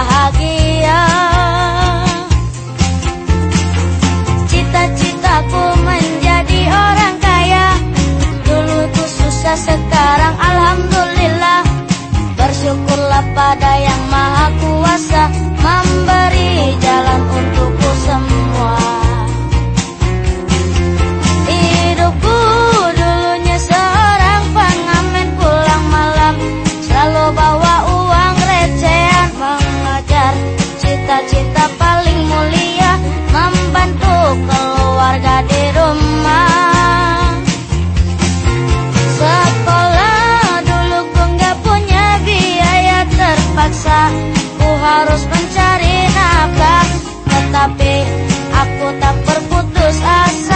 bahagia. Cita-citaku menjadi orang kaya. Dulu ku susah sekarang Alhamdulillah. Bersyukurlah pada harus mencari nafkah Tetapi aku tak berputus asa.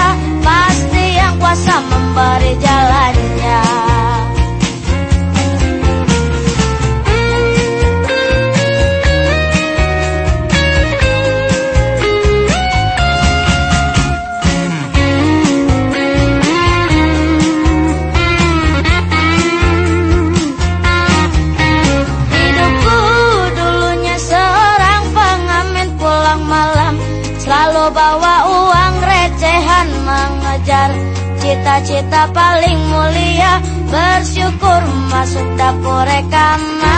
mengejar cita-cita paling mulia. Bersyukur masuk dapur rekaman